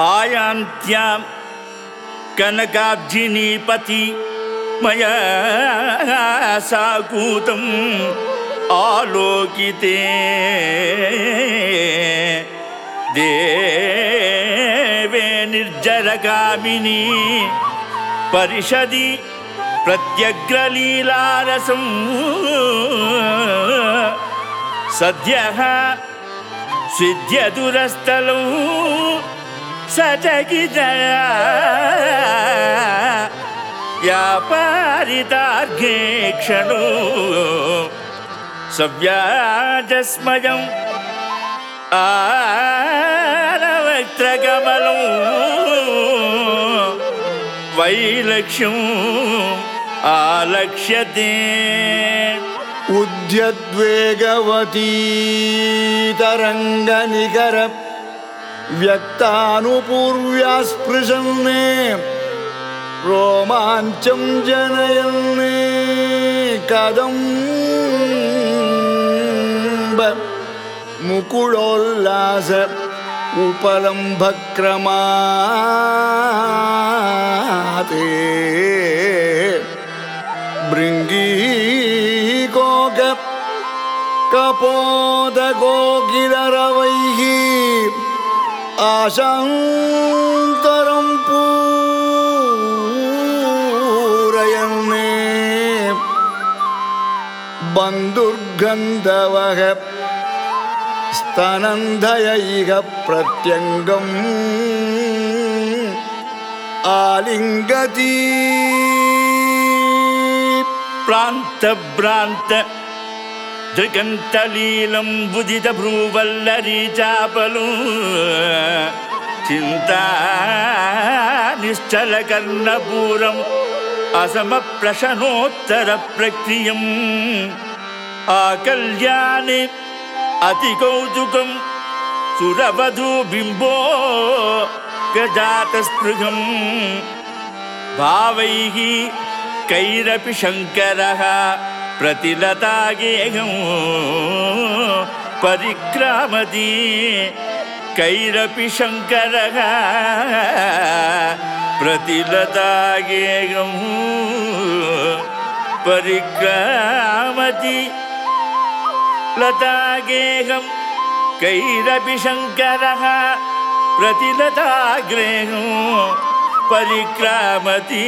आयान्त्यां कनकाब्जिनीपति मया साकूतम् आलोकिते। देवे निर्जरगामिनी परिषदि प्रत्यग्रलीलारसम् सद्यः सिद्ध्यदुरस्थलौ व्यापारितार्घे क्षणो सव्याजस्मयम् आनवक्त्रकमलौ वैलक्ष्यम् आलक्ष्यते। उद्यद्वेगवती तरङ्गनिकर വ്യക്താനുപൂർവ്യാസ്പൃശന്നേ. രോമാഞ്ചം ജനയന്നേ കഥം മുകുളോല്ലാസ ഉപലംഭക്രമാതേ. ഭൃംഗീകോക കപോദഗോകിലറവൈ ஆசாந்தரம் பூரையன்னே பந்துர்கந்தவக ஸ்தனந்தயக பிரத்யங்கம். ஆலிங்கதீ. பிராந்த பிராந்த. दृगन्तलीलं बुदितभ्रूवल्लरी चापलु। चिन्ता निश्चलकर्णपूरम् असमप्रशनोत्तरप्रक्रियम्। आकल्यानि अतिकौतुकं सुरवधूबिम्बो गजातस्पृहम् भावैः कैरपि शङ्करः प्रतिलतागेहम् परिक्रामति कैरपि शङ्करः प्रतिलतागेहम् परिक्रामति लतागेहं कैरपि शङ्करः प्रतिलताग्रेहो परिक्रामति